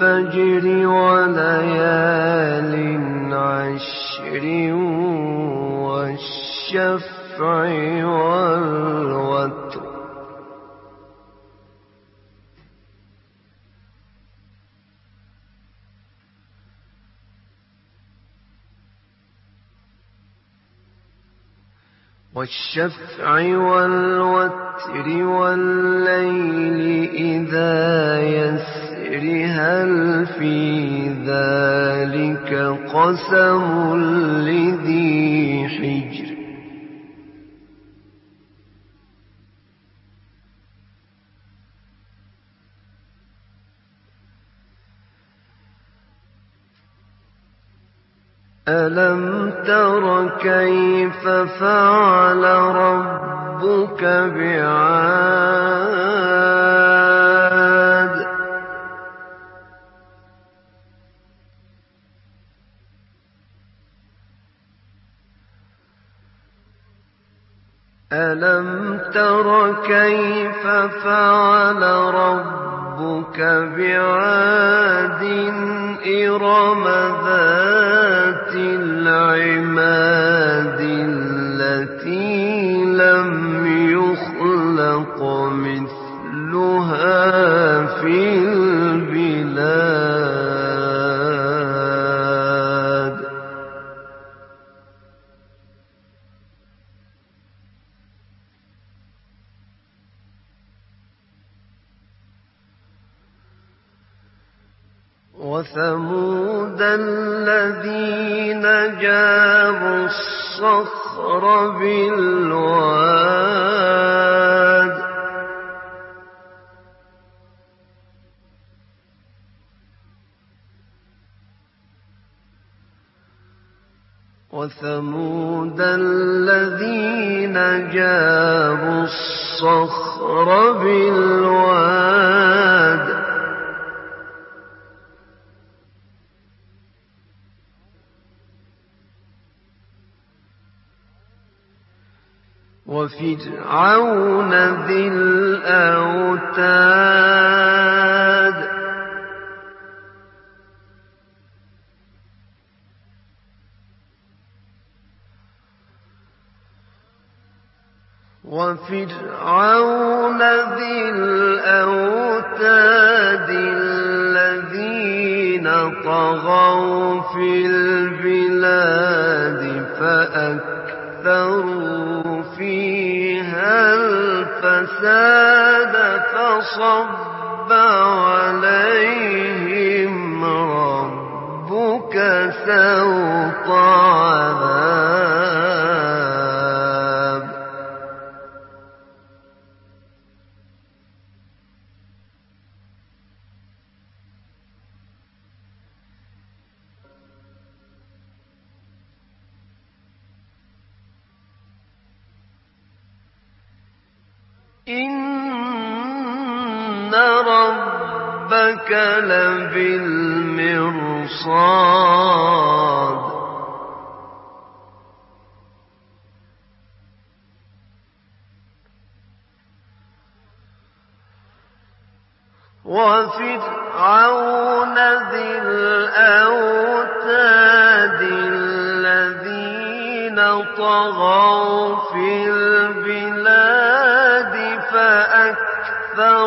والفجر وليال عشر والشفع والوتر. والشفع والوتر والليل إذا يسر هل في ذلك قسم لذي حجر؟ ألم تر كيف فعل ربك بعاد ألم تر كيف فعل ربك بعاد إرم ذات العماد وثمود الذين جابوا الصخر بالواد وفرعون ذي الأوتاد وفرعون ذي الأوتاد الذين طغوا في البلاد فأكثروا فيها الفساد فصب عليهم ربك سوط ربك لبالمرصاد وفرعون ذي الأوتاد الذين طغوا في البلاد فأكثروا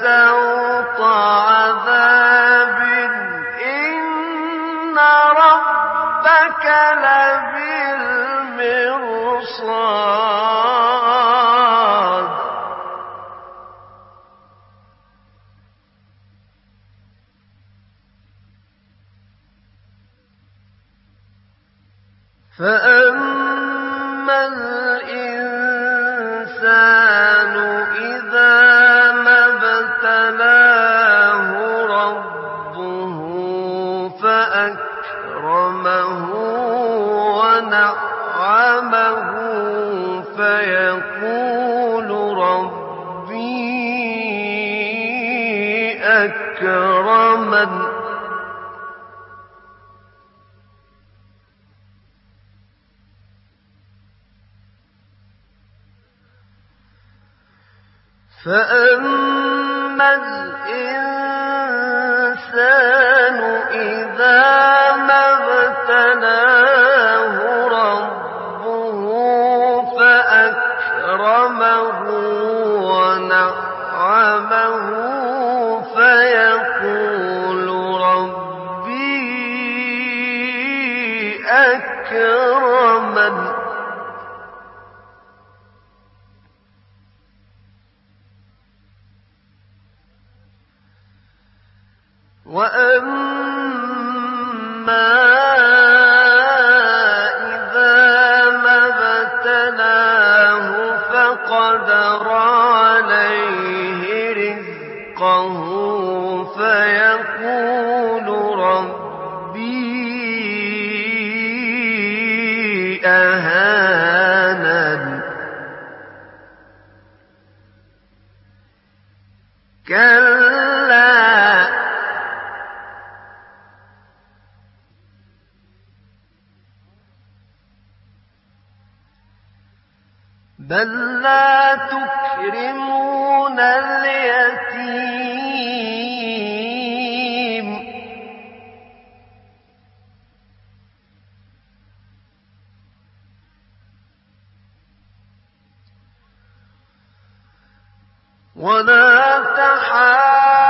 سوط عذاب إن أكرمه ونعمه فيقول ربي أكرمن. فأما وأما ولا تحاسبوا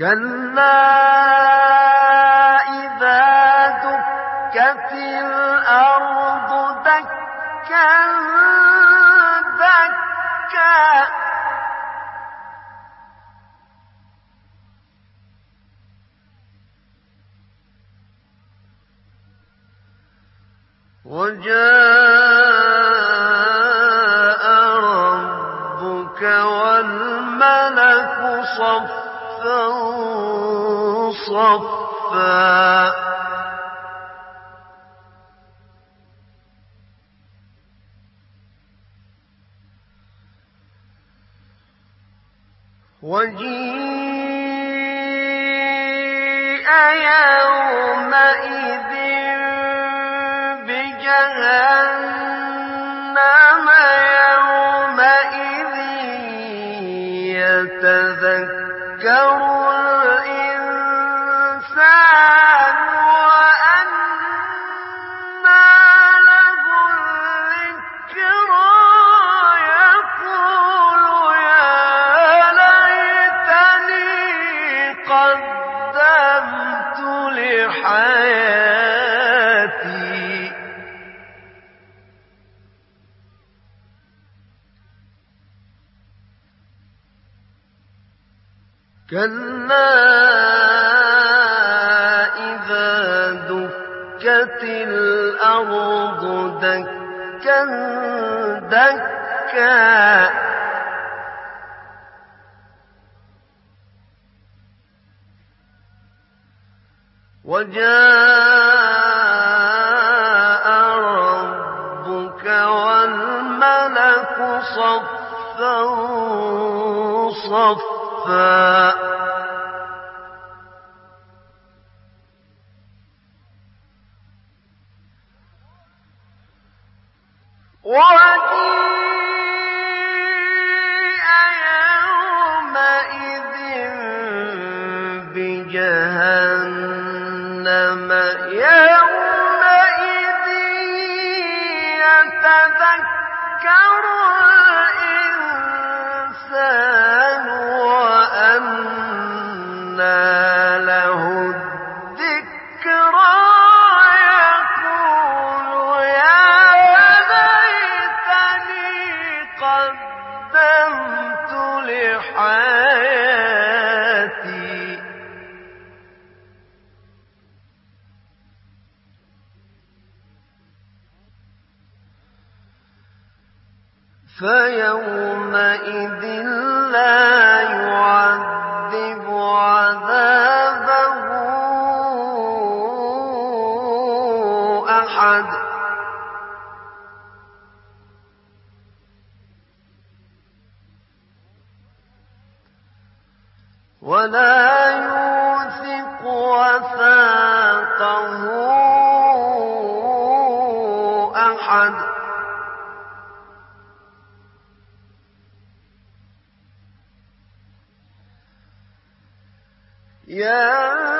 كلا صفا. وجيء يومئذ بجهنم. دكا. وجاء ربك والملك صفا صفا. له يا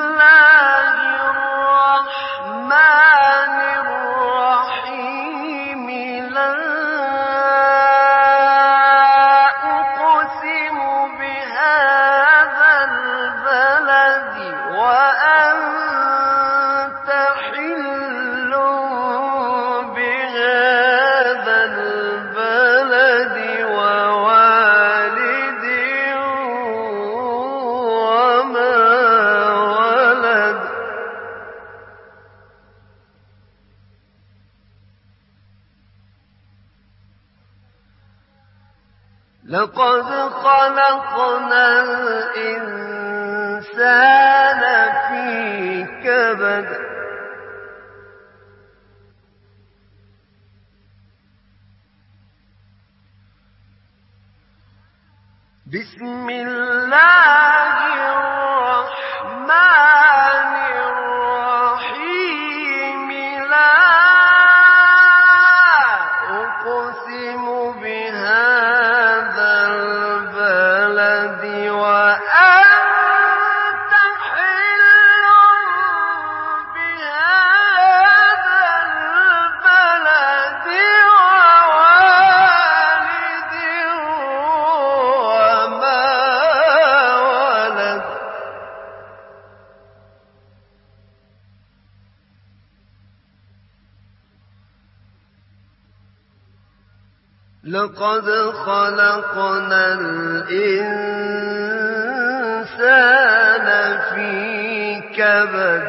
لقد خلقنا الإنسان في كبد. بسم الله الرحمن لقد خلقنا الإنسان في كبد.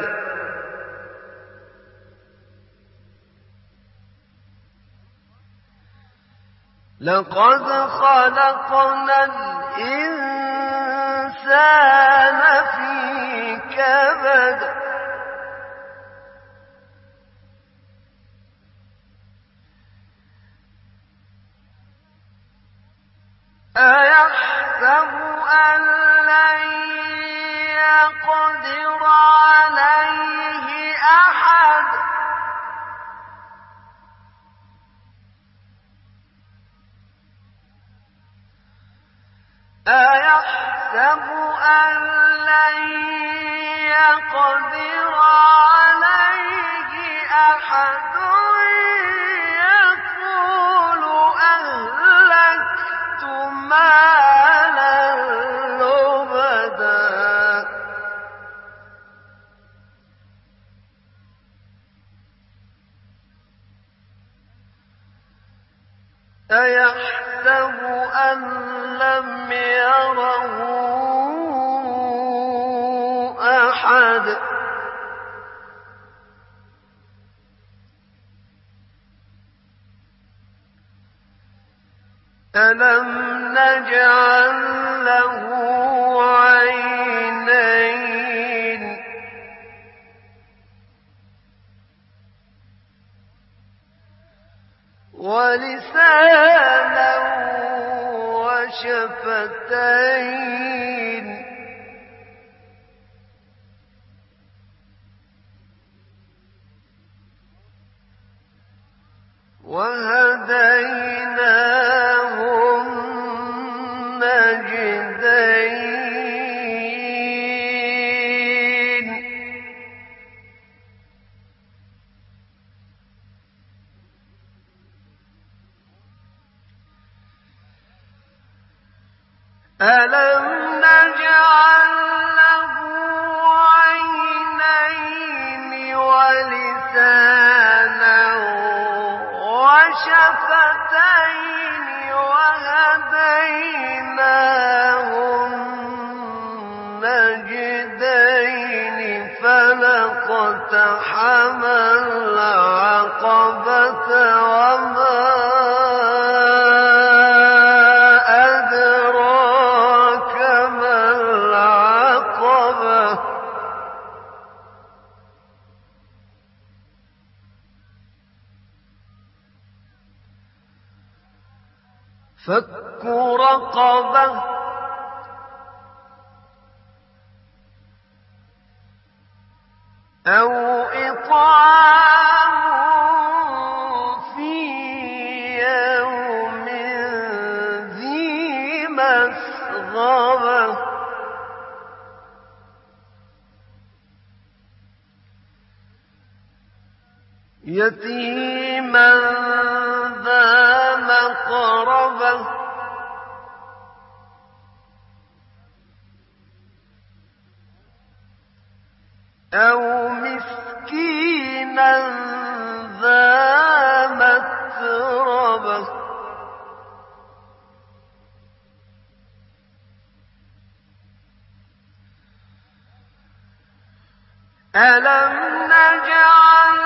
لقد خلقنا الإنسان في كبد. أيحسب أن لن يقدر عليه أحد؟ أيحسب أن لن يقدر ألم نجعل له عينين ولسانا وشفتين وهديناه ولسانا وشفتين. الرقبة أو إطعام في يوم ذي مسغبة. يتيما أو مسكينا ذا متربة ألم نجعل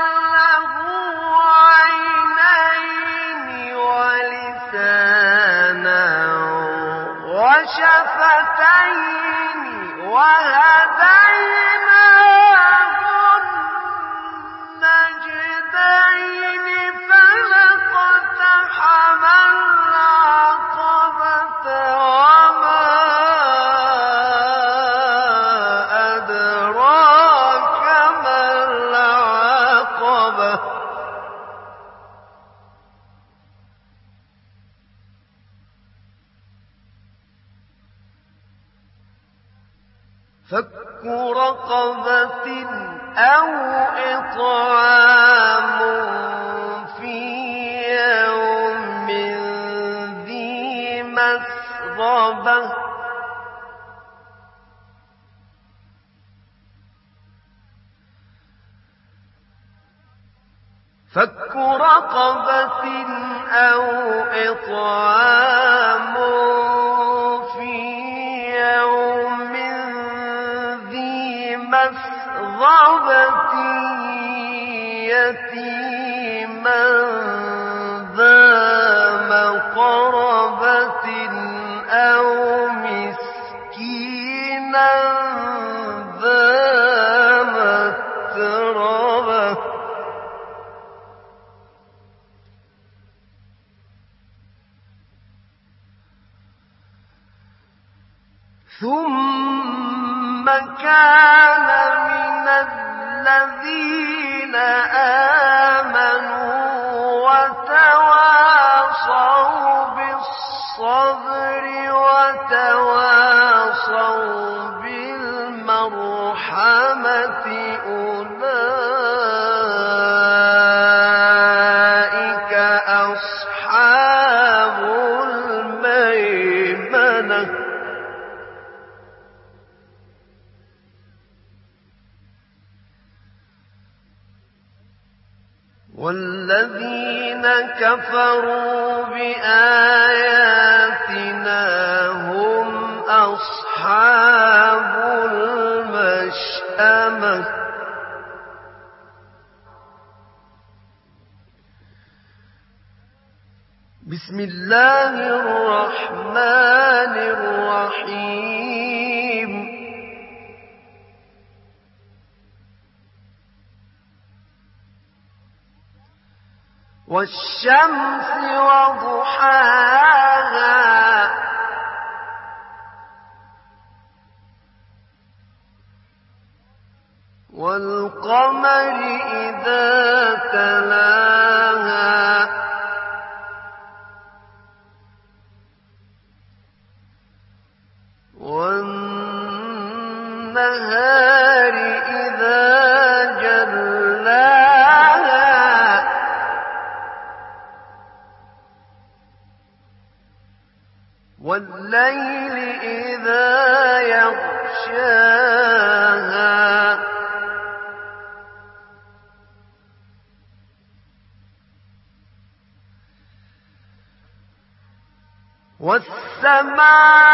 عقبة يتيمة. كفروا بآياتنا هم أصحاب المشأمة. بسم الله والشمس وضحاها. والقمر إذا تلاها والليل إذا يغشاها. والسماء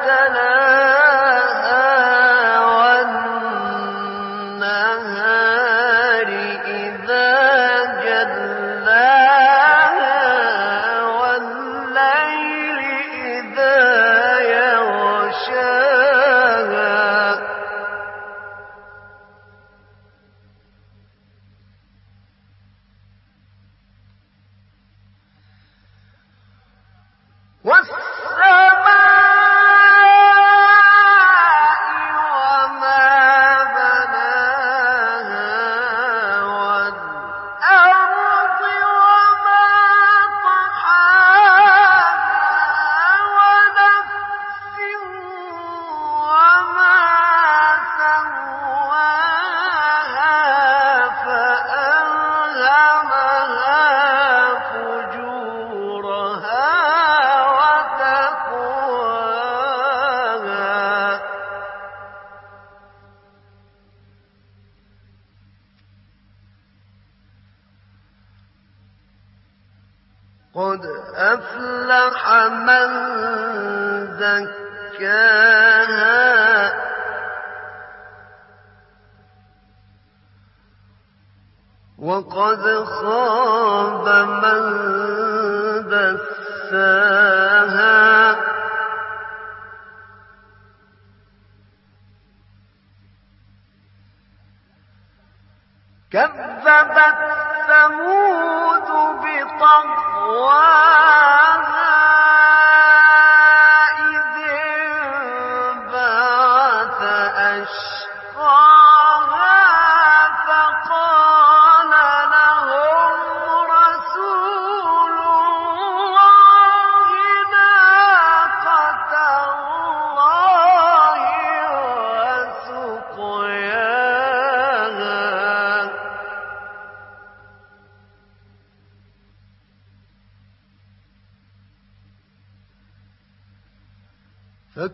آياتنا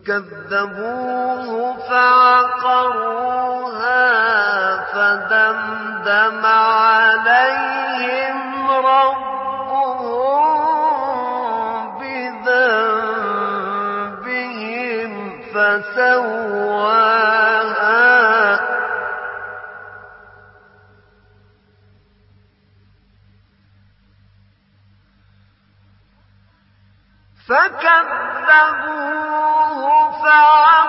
كذبوه فعقروها فدمدم عليهم ربهم بذنبهم فسواها. فكذبوه فعقروها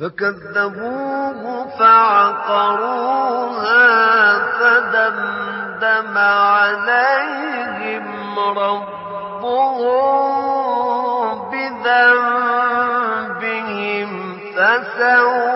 فكذبوه فعقروها فدمدم عليهم ربهم بذنبهم فسواها